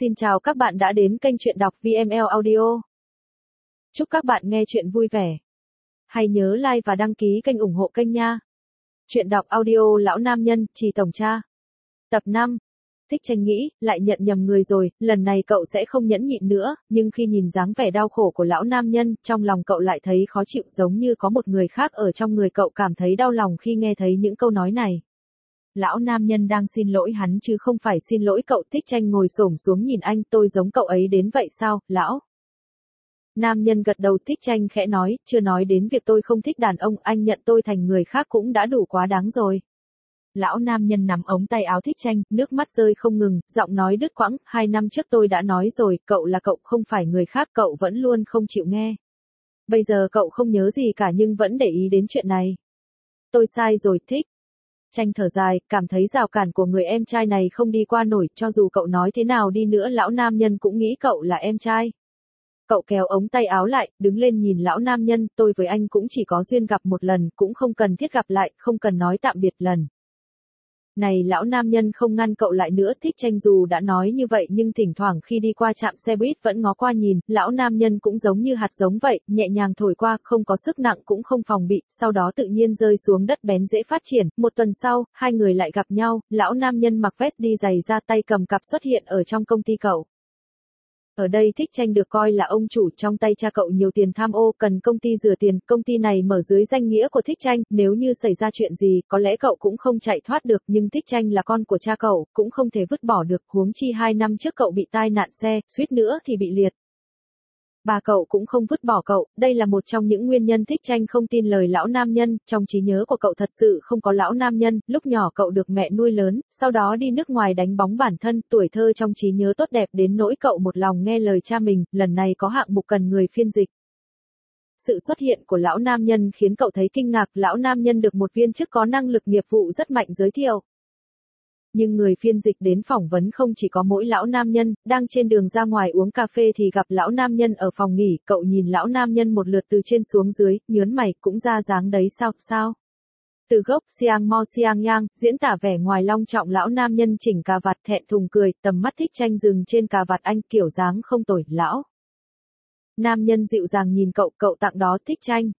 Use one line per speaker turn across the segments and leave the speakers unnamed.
Xin chào các bạn đã đến kênh truyện đọc VML Audio. Chúc các bạn nghe truyện vui vẻ. Hãy nhớ like và đăng ký kênh ủng hộ kênh nha. Truyện đọc audio lão nam nhân, trì tổng cha. Tập 5. Thích tranh nghĩ, lại nhận nhầm người rồi, lần này cậu sẽ không nhẫn nhịn nữa, nhưng khi nhìn dáng vẻ đau khổ của lão nam nhân, trong lòng cậu lại thấy khó chịu giống như có một người khác ở trong người cậu cảm thấy đau lòng khi nghe thấy những câu nói này. Lão nam nhân đang xin lỗi hắn chứ không phải xin lỗi cậu thích tranh ngồi xổm xuống nhìn anh tôi giống cậu ấy đến vậy sao, lão? Nam nhân gật đầu thích tranh khẽ nói, chưa nói đến việc tôi không thích đàn ông, anh nhận tôi thành người khác cũng đã đủ quá đáng rồi. Lão nam nhân nắm ống tay áo thích tranh, nước mắt rơi không ngừng, giọng nói đứt quãng, hai năm trước tôi đã nói rồi, cậu là cậu không phải người khác, cậu vẫn luôn không chịu nghe. Bây giờ cậu không nhớ gì cả nhưng vẫn để ý đến chuyện này. Tôi sai rồi, thích. Tranh thở dài, cảm thấy rào cản của người em trai này không đi qua nổi, cho dù cậu nói thế nào đi nữa lão nam nhân cũng nghĩ cậu là em trai. Cậu kéo ống tay áo lại, đứng lên nhìn lão nam nhân, tôi với anh cũng chỉ có duyên gặp một lần, cũng không cần thiết gặp lại, không cần nói tạm biệt lần. Này lão nam nhân không ngăn cậu lại nữa thích tranh dù đã nói như vậy nhưng thỉnh thoảng khi đi qua trạm xe buýt vẫn ngó qua nhìn, lão nam nhân cũng giống như hạt giống vậy, nhẹ nhàng thổi qua, không có sức nặng cũng không phòng bị, sau đó tự nhiên rơi xuống đất bén dễ phát triển. Một tuần sau, hai người lại gặp nhau, lão nam nhân mặc vest đi giày ra tay cầm cặp xuất hiện ở trong công ty cậu. Ở đây thích tranh được coi là ông chủ trong tay cha cậu nhiều tiền tham ô cần công ty rửa tiền, công ty này mở dưới danh nghĩa của thích tranh, nếu như xảy ra chuyện gì, có lẽ cậu cũng không chạy thoát được, nhưng thích tranh là con của cha cậu, cũng không thể vứt bỏ được, huống chi hai năm trước cậu bị tai nạn xe, suýt nữa thì bị liệt. Bà cậu cũng không vứt bỏ cậu, đây là một trong những nguyên nhân thích tranh không tin lời lão nam nhân, trong trí nhớ của cậu thật sự không có lão nam nhân, lúc nhỏ cậu được mẹ nuôi lớn, sau đó đi nước ngoài đánh bóng bản thân, tuổi thơ trong trí nhớ tốt đẹp đến nỗi cậu một lòng nghe lời cha mình, lần này có hạng mục cần người phiên dịch. Sự xuất hiện của lão nam nhân khiến cậu thấy kinh ngạc, lão nam nhân được một viên chức có năng lực nghiệp vụ rất mạnh giới thiệu nhưng người phiên dịch đến phỏng vấn không chỉ có mỗi lão nam nhân, đang trên đường ra ngoài uống cà phê thì gặp lão nam nhân ở phòng nghỉ, cậu nhìn lão nam nhân một lượt từ trên xuống dưới, nhớn mày, cũng ra dáng đấy sao, sao? Từ gốc Siang Mo Siang Yang, diễn tả vẻ ngoài long trọng lão nam nhân chỉnh cà vạt thẹn thùng cười, tầm mắt thích tranh dừng trên cà vạt anh kiểu dáng không tồi, lão. Nam nhân dịu dàng nhìn cậu, cậu tặng đó thích tranh.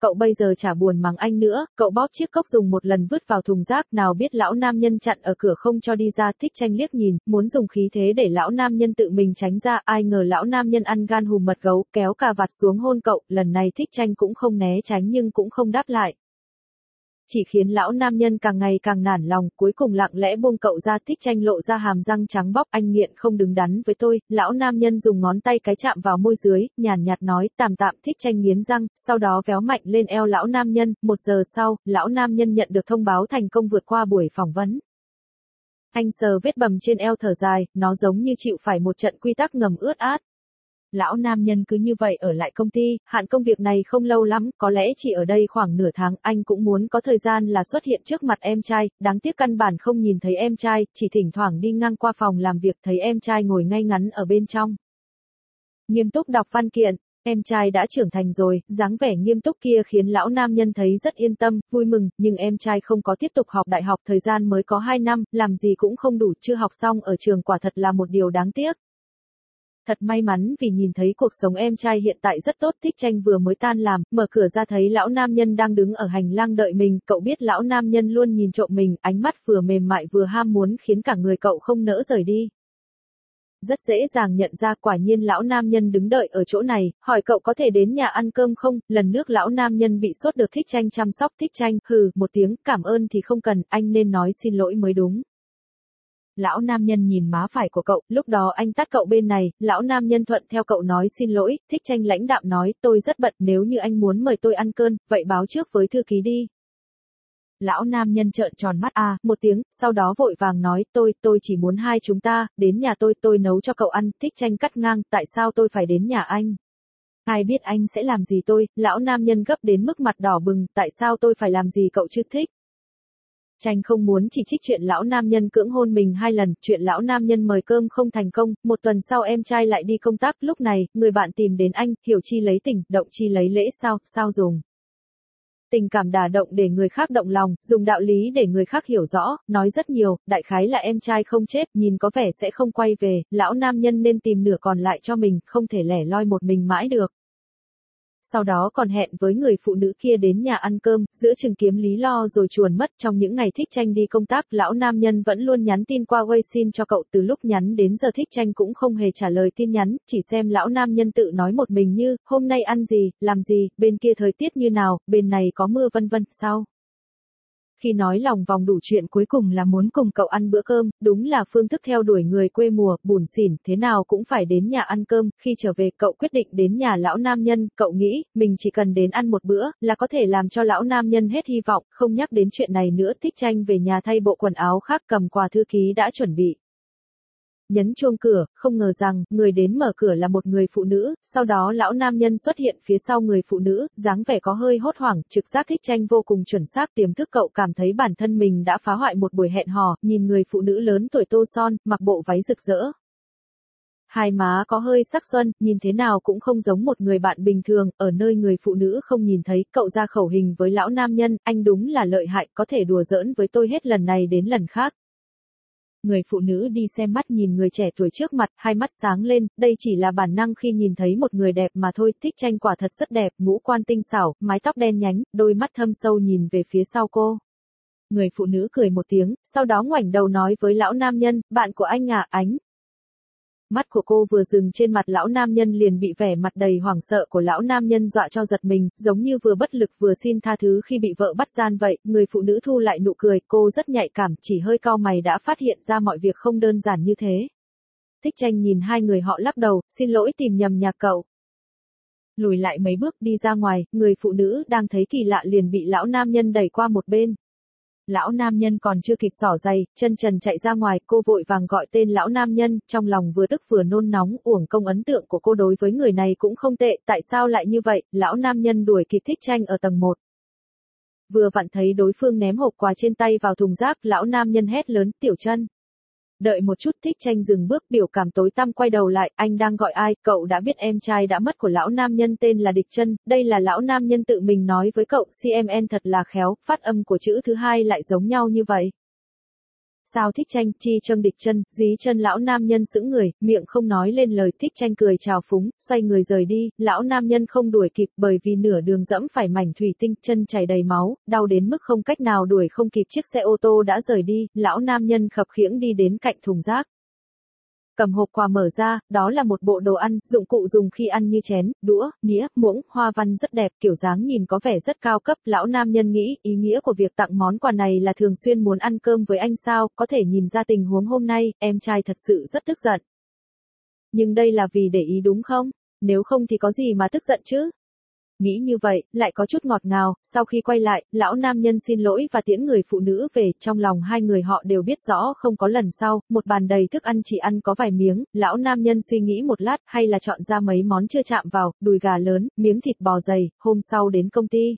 Cậu bây giờ chả buồn mắng anh nữa, cậu bóp chiếc cốc dùng một lần vứt vào thùng rác, nào biết lão nam nhân chặn ở cửa không cho đi ra, thích tranh liếc nhìn, muốn dùng khí thế để lão nam nhân tự mình tránh ra, ai ngờ lão nam nhân ăn gan hùm mật gấu, kéo cà vạt xuống hôn cậu, lần này thích tranh cũng không né tránh nhưng cũng không đáp lại chỉ khiến lão nam nhân càng ngày càng nản lòng, cuối cùng lặng lẽ buông cậu ra thích tranh lộ ra hàm răng trắng bóc, anh nghiện không đứng đắn với tôi, lão nam nhân dùng ngón tay cái chạm vào môi dưới, nhàn nhạt nói, tạm tạm thích tranh nghiến răng, sau đó véo mạnh lên eo lão nam nhân, một giờ sau, lão nam nhân nhận được thông báo thành công vượt qua buổi phỏng vấn. Anh sờ vết bầm trên eo thở dài, nó giống như chịu phải một trận quy tắc ngầm ướt át, lão nam nhân cứ như vậy ở lại công ty, hạn công việc này không lâu lắm, có lẽ chỉ ở đây khoảng nửa tháng, anh cũng muốn có thời gian là xuất hiện trước mặt em trai, đáng tiếc căn bản không nhìn thấy em trai, chỉ thỉnh thoảng đi ngang qua phòng làm việc thấy em trai ngồi ngay ngắn ở bên trong. Nghiêm túc đọc văn kiện, em trai đã trưởng thành rồi, dáng vẻ nghiêm túc kia khiến lão nam nhân thấy rất yên tâm, vui mừng, nhưng em trai không có tiếp tục học đại học thời gian mới có 2 năm, làm gì cũng không đủ, chưa học xong ở trường quả thật là một điều đáng tiếc. Thật may mắn vì nhìn thấy cuộc sống em trai hiện tại rất tốt, thích tranh vừa mới tan làm, mở cửa ra thấy lão nam nhân đang đứng ở hành lang đợi mình, cậu biết lão nam nhân luôn nhìn trộm mình, ánh mắt vừa mềm mại vừa ham muốn khiến cả người cậu không nỡ rời đi. Rất dễ dàng nhận ra quả nhiên lão nam nhân đứng đợi ở chỗ này, hỏi cậu có thể đến nhà ăn cơm không, lần nước lão nam nhân bị sốt được thích tranh chăm sóc thích tranh, hừ, một tiếng, cảm ơn thì không cần, anh nên nói xin lỗi mới đúng. Lão nam nhân nhìn má phải của cậu, lúc đó anh tắt cậu bên này, lão nam nhân thuận theo cậu nói xin lỗi, thích tranh lãnh đạm nói, tôi rất bận, nếu như anh muốn mời tôi ăn cơm, vậy báo trước với thư ký đi. Lão nam nhân trợn tròn mắt à, một tiếng, sau đó vội vàng nói, tôi, tôi chỉ muốn hai chúng ta, đến nhà tôi, tôi nấu cho cậu ăn, thích tranh cắt ngang, tại sao tôi phải đến nhà anh? Ai biết anh sẽ làm gì tôi, lão nam nhân gấp đến mức mặt đỏ bừng, tại sao tôi phải làm gì cậu chứ thích? Tranh không muốn chỉ trích chuyện lão nam nhân cưỡng hôn mình hai lần, chuyện lão nam nhân mời cơm không thành công, một tuần sau em trai lại đi công tác, lúc này, người bạn tìm đến anh, hiểu chi lấy tình, động chi lấy lễ sao, sao dùng. Tình cảm đả động để người khác động lòng, dùng đạo lý để người khác hiểu rõ, nói rất nhiều, đại khái là em trai không chết, nhìn có vẻ sẽ không quay về, lão nam nhân nên tìm nửa còn lại cho mình, không thể lẻ loi một mình mãi được sau đó còn hẹn với người phụ nữ kia đến nhà ăn cơm, giữa chừng kiếm lý lo rồi chuồn mất trong những ngày thích tranh đi công tác, lão nam nhân vẫn luôn nhắn tin qua WeChat cho cậu từ lúc nhắn đến giờ thích tranh cũng không hề trả lời tin nhắn, chỉ xem lão nam nhân tự nói một mình như, hôm nay ăn gì, làm gì, bên kia thời tiết như nào, bên này có mưa vân vân, sao? Khi nói lòng vòng đủ chuyện cuối cùng là muốn cùng cậu ăn bữa cơm, đúng là phương thức theo đuổi người quê mùa, bùn xỉn, thế nào cũng phải đến nhà ăn cơm, khi trở về cậu quyết định đến nhà lão nam nhân, cậu nghĩ, mình chỉ cần đến ăn một bữa, là có thể làm cho lão nam nhân hết hy vọng, không nhắc đến chuyện này nữa, thích tranh về nhà thay bộ quần áo khác cầm quà thư ký đã chuẩn bị nhấn chuông cửa, không ngờ rằng, người đến mở cửa là một người phụ nữ, sau đó lão nam nhân xuất hiện phía sau người phụ nữ, dáng vẻ có hơi hốt hoảng, trực giác thích tranh vô cùng chuẩn xác tiềm thức cậu cảm thấy bản thân mình đã phá hoại một buổi hẹn hò, nhìn người phụ nữ lớn tuổi tô son, mặc bộ váy rực rỡ. Hai má có hơi sắc xuân, nhìn thế nào cũng không giống một người bạn bình thường, ở nơi người phụ nữ không nhìn thấy, cậu ra khẩu hình với lão nam nhân, anh đúng là lợi hại, có thể đùa giỡn với tôi hết lần này đến lần khác. Người phụ nữ đi xem mắt nhìn người trẻ tuổi trước mặt, hai mắt sáng lên, đây chỉ là bản năng khi nhìn thấy một người đẹp mà thôi, thích tranh quả thật rất đẹp, ngũ quan tinh xảo, mái tóc đen nhánh, đôi mắt thâm sâu nhìn về phía sau cô. Người phụ nữ cười một tiếng, sau đó ngoảnh đầu nói với lão nam nhân, bạn của anh à, ánh, Mắt của cô vừa dừng trên mặt lão nam nhân liền bị vẻ mặt đầy hoảng sợ của lão nam nhân dọa cho giật mình, giống như vừa bất lực vừa xin tha thứ khi bị vợ bắt gian vậy, người phụ nữ thu lại nụ cười, cô rất nhạy cảm, chỉ hơi cao mày đã phát hiện ra mọi việc không đơn giản như thế. Thích tranh nhìn hai người họ lắc đầu, xin lỗi tìm nhầm nhà cậu. Lùi lại mấy bước đi ra ngoài, người phụ nữ đang thấy kỳ lạ liền bị lão nam nhân đẩy qua một bên. Lão nam nhân còn chưa kịp xỏ giày, chân trần chạy ra ngoài, cô vội vàng gọi tên lão nam nhân, trong lòng vừa tức vừa nôn nóng, uổng công ấn tượng của cô đối với người này cũng không tệ, tại sao lại như vậy, lão nam nhân đuổi kịp thích tranh ở tầng 1. Vừa vặn thấy đối phương ném hộp quà trên tay vào thùng rác, lão nam nhân hét lớn, tiểu chân. Đợi một chút thích tranh dừng bước biểu cảm tối tăm quay đầu lại, anh đang gọi ai, cậu đã biết em trai đã mất của lão nam nhân tên là Địch chân đây là lão nam nhân tự mình nói với cậu, CMN thật là khéo, phát âm của chữ thứ hai lại giống nhau như vậy. Sao thích tranh, chi trâm địch chân, dí chân lão nam nhân sững người, miệng không nói lên lời thích tranh cười chào phúng, xoay người rời đi, lão nam nhân không đuổi kịp bởi vì nửa đường dẫm phải mảnh thủy tinh, chân chảy đầy máu, đau đến mức không cách nào đuổi không kịp chiếc xe ô tô đã rời đi, lão nam nhân khập khiễng đi đến cạnh thùng rác. Cầm hộp quà mở ra, đó là một bộ đồ ăn, dụng cụ dùng khi ăn như chén, đũa, nĩa, muỗng, hoa văn rất đẹp, kiểu dáng nhìn có vẻ rất cao cấp. Lão nam nhân nghĩ, ý nghĩa của việc tặng món quà này là thường xuyên muốn ăn cơm với anh sao, có thể nhìn ra tình huống hôm nay, em trai thật sự rất tức giận. Nhưng đây là vì để ý đúng không? Nếu không thì có gì mà tức giận chứ? Nghĩ như vậy, lại có chút ngọt ngào, sau khi quay lại, lão nam nhân xin lỗi và tiễn người phụ nữ về, trong lòng hai người họ đều biết rõ không có lần sau, một bàn đầy thức ăn chỉ ăn có vài miếng, lão nam nhân suy nghĩ một lát, hay là chọn ra mấy món chưa chạm vào, đùi gà lớn, miếng thịt bò dày, hôm sau đến công ty.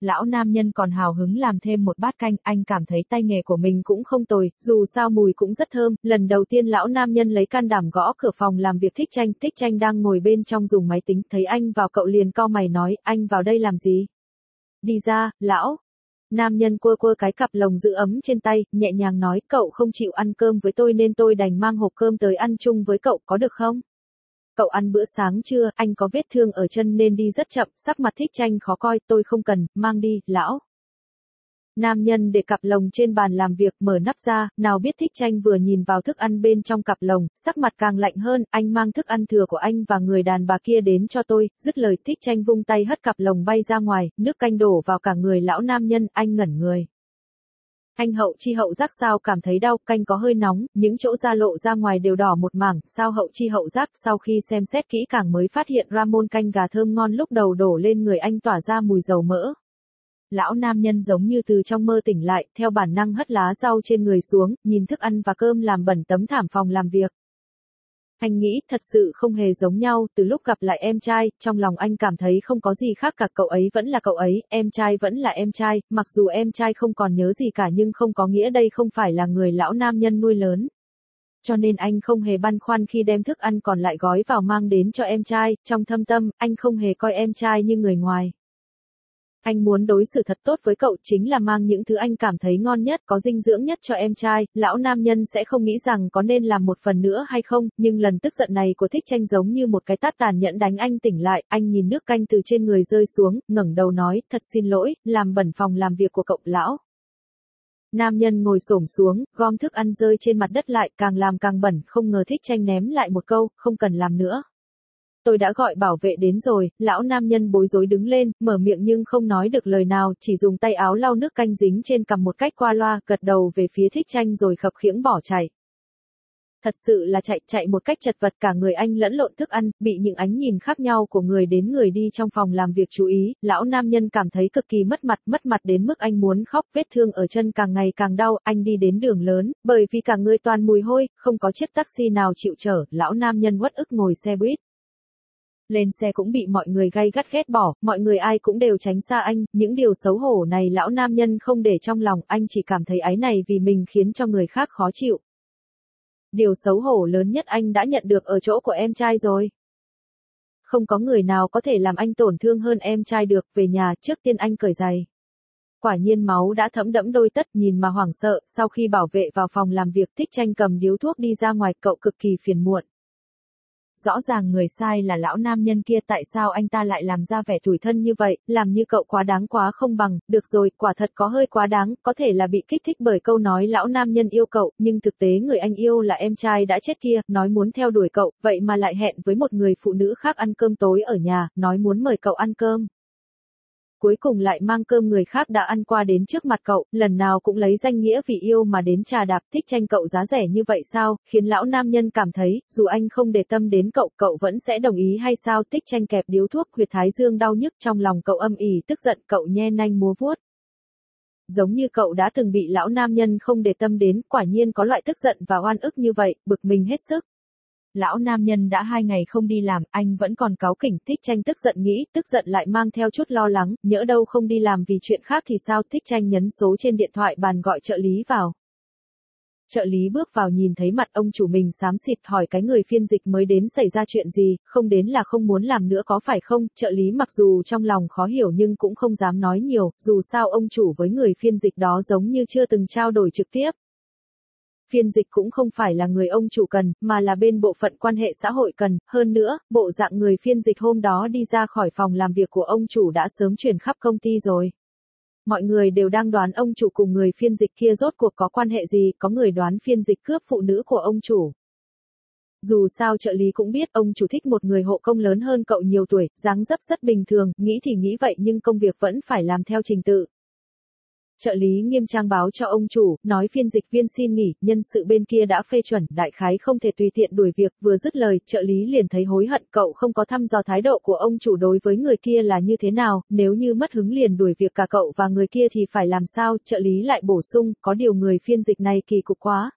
Lão nam nhân còn hào hứng làm thêm một bát canh, anh cảm thấy tay nghề của mình cũng không tồi, dù sao mùi cũng rất thơm. Lần đầu tiên lão nam nhân lấy can đảm gõ cửa phòng làm việc thích tranh, thích tranh đang ngồi bên trong dùng máy tính, thấy anh vào cậu liền co mày nói, anh vào đây làm gì? Đi ra, lão. Nam nhân quơ quơ cái cặp lồng giữ ấm trên tay, nhẹ nhàng nói, cậu không chịu ăn cơm với tôi nên tôi đành mang hộp cơm tới ăn chung với cậu, có được không? Cậu ăn bữa sáng chưa, anh có vết thương ở chân nên đi rất chậm, sắc mặt thích tranh khó coi, tôi không cần, mang đi, lão. Nam nhân để cặp lồng trên bàn làm việc mở nắp ra, nào biết thích tranh vừa nhìn vào thức ăn bên trong cặp lồng, sắc mặt càng lạnh hơn, anh mang thức ăn thừa của anh và người đàn bà kia đến cho tôi, dứt lời thích tranh vung tay hất cặp lồng bay ra ngoài, nước canh đổ vào cả người lão nam nhân, anh ngẩn người. Anh hậu chi hậu giác sao cảm thấy đau, canh có hơi nóng, những chỗ da lộ ra ngoài đều đỏ một mảng, sao hậu chi hậu giác sau khi xem xét kỹ càng mới phát hiện Ramon canh gà thơm ngon lúc đầu đổ lên người anh tỏa ra mùi dầu mỡ. Lão nam nhân giống như từ trong mơ tỉnh lại, theo bản năng hất lá rau trên người xuống, nhìn thức ăn và cơm làm bẩn tấm thảm phòng làm việc. Anh nghĩ thật sự không hề giống nhau, từ lúc gặp lại em trai, trong lòng anh cảm thấy không có gì khác cả cậu ấy vẫn là cậu ấy, em trai vẫn là em trai, mặc dù em trai không còn nhớ gì cả nhưng không có nghĩa đây không phải là người lão nam nhân nuôi lớn. Cho nên anh không hề băn khoăn khi đem thức ăn còn lại gói vào mang đến cho em trai, trong thâm tâm, anh không hề coi em trai như người ngoài. Anh muốn đối xử thật tốt với cậu chính là mang những thứ anh cảm thấy ngon nhất, có dinh dưỡng nhất cho em trai, lão nam nhân sẽ không nghĩ rằng có nên làm một phần nữa hay không, nhưng lần tức giận này của thích tranh giống như một cái tát tàn nhẫn đánh anh tỉnh lại, anh nhìn nước canh từ trên người rơi xuống, ngẩng đầu nói, thật xin lỗi, làm bẩn phòng làm việc của cậu lão. Nam nhân ngồi xổm xuống, gom thức ăn rơi trên mặt đất lại, càng làm càng bẩn, không ngờ thích tranh ném lại một câu, không cần làm nữa. Tôi đã gọi bảo vệ đến rồi, lão nam nhân bối rối đứng lên, mở miệng nhưng không nói được lời nào, chỉ dùng tay áo lau nước canh dính trên cằm một cách qua loa, gật đầu về phía thích tranh rồi khập khiễng bỏ chạy. Thật sự là chạy chạy một cách chật vật cả người anh lẫn lộn thức ăn, bị những ánh nhìn khác nhau của người đến người đi trong phòng làm việc chú ý, lão nam nhân cảm thấy cực kỳ mất mặt, mất mặt đến mức anh muốn khóc, vết thương ở chân càng ngày càng đau, anh đi đến đường lớn, bởi vì cả người toàn mùi hôi, không có chiếc taxi nào chịu chở, lão nam nhân uất ức ngồi xe buýt. Lên xe cũng bị mọi người gay gắt ghét bỏ, mọi người ai cũng đều tránh xa anh, những điều xấu hổ này lão nam nhân không để trong lòng, anh chỉ cảm thấy ái này vì mình khiến cho người khác khó chịu. Điều xấu hổ lớn nhất anh đã nhận được ở chỗ của em trai rồi. Không có người nào có thể làm anh tổn thương hơn em trai được, về nhà, trước tiên anh cởi giày. Quả nhiên máu đã thấm đẫm đôi tất nhìn mà hoảng sợ, sau khi bảo vệ vào phòng làm việc thích tranh cầm điếu thuốc đi ra ngoài cậu cực kỳ phiền muộn rõ ràng người sai là lão nam nhân kia tại sao anh ta lại làm ra vẻ tủi thân như vậy, làm như cậu quá đáng quá không bằng, được rồi, quả thật có hơi quá đáng, có thể là bị kích thích bởi câu nói lão nam nhân yêu cậu, nhưng thực tế người anh yêu là em trai đã chết kia, nói muốn theo đuổi cậu, vậy mà lại hẹn với một người phụ nữ khác ăn cơm tối ở nhà, nói muốn mời cậu ăn cơm cuối cùng lại mang cơm người khác đã ăn qua đến trước mặt cậu, lần nào cũng lấy danh nghĩa vì yêu mà đến trà đạp thích tranh cậu giá rẻ như vậy sao, khiến lão nam nhân cảm thấy, dù anh không để tâm đến cậu, cậu vẫn sẽ đồng ý hay sao, thích tranh kẹp điếu thuốc huyệt thái dương đau nhức trong lòng cậu âm ỉ tức giận cậu nhe nanh múa vuốt. Giống như cậu đã từng bị lão nam nhân không để tâm đến, quả nhiên có loại tức giận và oan ức như vậy, bực mình hết sức lão nam nhân đã hai ngày không đi làm, anh vẫn còn cáu kỉnh, thích tranh tức giận nghĩ, tức giận lại mang theo chút lo lắng, nhỡ đâu không đi làm vì chuyện khác thì sao, thích tranh nhấn số trên điện thoại bàn gọi trợ lý vào. Trợ lý bước vào nhìn thấy mặt ông chủ mình xám xịt hỏi cái người phiên dịch mới đến xảy ra chuyện gì, không đến là không muốn làm nữa có phải không, trợ lý mặc dù trong lòng khó hiểu nhưng cũng không dám nói nhiều, dù sao ông chủ với người phiên dịch đó giống như chưa từng trao đổi trực tiếp, Phiên dịch cũng không phải là người ông chủ cần, mà là bên bộ phận quan hệ xã hội cần, hơn nữa, bộ dạng người phiên dịch hôm đó đi ra khỏi phòng làm việc của ông chủ đã sớm truyền khắp công ty rồi. Mọi người đều đang đoán ông chủ cùng người phiên dịch kia rốt cuộc có quan hệ gì, có người đoán phiên dịch cướp phụ nữ của ông chủ. Dù sao trợ lý cũng biết ông chủ thích một người hộ công lớn hơn cậu nhiều tuổi, dáng dấp rất bình thường, nghĩ thì nghĩ vậy nhưng công việc vẫn phải làm theo trình tự. Trợ lý nghiêm trang báo cho ông chủ, nói phiên dịch viên xin nghỉ, nhân sự bên kia đã phê chuẩn, đại khái không thể tùy tiện đuổi việc, vừa dứt lời, trợ lý liền thấy hối hận, cậu không có thăm dò thái độ của ông chủ đối với người kia là như thế nào, nếu như mất hứng liền đuổi việc cả cậu và người kia thì phải làm sao, trợ lý lại bổ sung, có điều người phiên dịch này kỳ cục quá.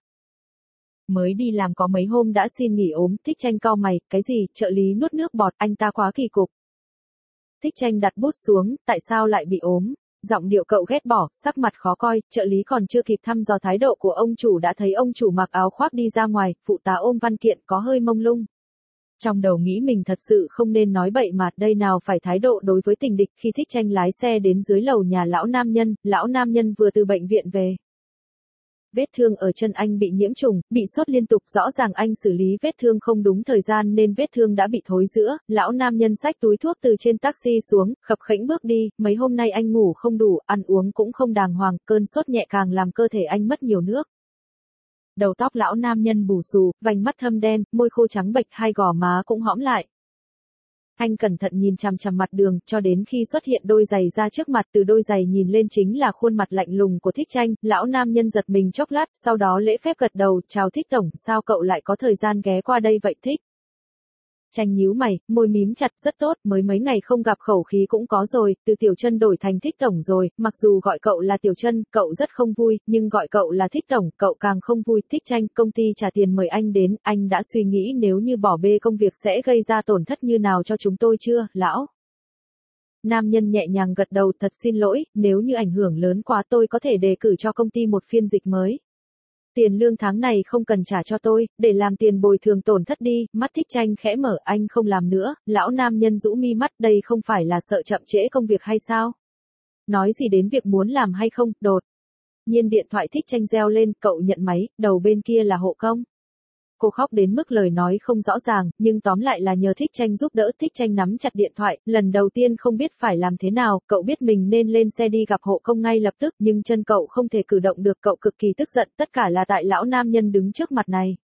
Mới đi làm có mấy hôm đã xin nghỉ ốm, thích tranh cao mày, cái gì, trợ lý nuốt nước bọt, anh ta quá kỳ cục. Thích tranh đặt bút xuống, tại sao lại bị ốm? Giọng điệu cậu ghét bỏ, sắc mặt khó coi, trợ lý còn chưa kịp thăm dò thái độ của ông chủ đã thấy ông chủ mặc áo khoác đi ra ngoài, phụ tá ôm văn kiện có hơi mông lung. Trong đầu nghĩ mình thật sự không nên nói bậy mà, đây nào phải thái độ đối với tình địch khi thích tranh lái xe đến dưới lầu nhà lão nam nhân, lão nam nhân vừa từ bệnh viện về vết thương ở chân anh bị nhiễm trùng, bị sốt liên tục, rõ ràng anh xử lý vết thương không đúng thời gian nên vết thương đã bị thối giữa, lão nam nhân sách túi thuốc từ trên taxi xuống, khập khẽnh bước đi, mấy hôm nay anh ngủ không đủ, ăn uống cũng không đàng hoàng, cơn sốt nhẹ càng làm cơ thể anh mất nhiều nước. Đầu tóc lão nam nhân bù xù, vành mắt thâm đen, môi khô trắng bệch hai gò má cũng hõm lại. Anh cẩn thận nhìn chằm chằm mặt đường, cho đến khi xuất hiện đôi giày ra trước mặt từ đôi giày nhìn lên chính là khuôn mặt lạnh lùng của thích tranh, lão nam nhân giật mình chốc lát, sau đó lễ phép gật đầu, chào thích tổng, sao cậu lại có thời gian ghé qua đây vậy thích? Tranh nhíu mày, môi mím chặt rất tốt, mới mấy ngày không gặp khẩu khí cũng có rồi, từ tiểu chân đổi thành thích tổng rồi, mặc dù gọi cậu là tiểu chân, cậu rất không vui, nhưng gọi cậu là thích tổng, cậu càng không vui, thích tranh, công ty trả tiền mời anh đến, anh đã suy nghĩ nếu như bỏ bê công việc sẽ gây ra tổn thất như nào cho chúng tôi chưa, lão? Nam nhân nhẹ nhàng gật đầu thật xin lỗi, nếu như ảnh hưởng lớn quá tôi có thể đề cử cho công ty một phiên dịch mới. Tiền lương tháng này không cần trả cho tôi, để làm tiền bồi thường tổn thất đi, mắt thích tranh khẽ mở anh không làm nữa, lão nam nhân rũ mi mắt đây không phải là sợ chậm trễ công việc hay sao? Nói gì đến việc muốn làm hay không, đột. Nhiên điện thoại thích tranh reo lên, cậu nhận máy, đầu bên kia là hộ công. Cô khóc đến mức lời nói không rõ ràng, nhưng tóm lại là nhờ thích tranh giúp đỡ thích tranh nắm chặt điện thoại, lần đầu tiên không biết phải làm thế nào, cậu biết mình nên lên xe đi gặp hộ công ngay lập tức, nhưng chân cậu không thể cử động được, cậu cực kỳ tức giận, tất cả là tại lão nam nhân đứng trước mặt này.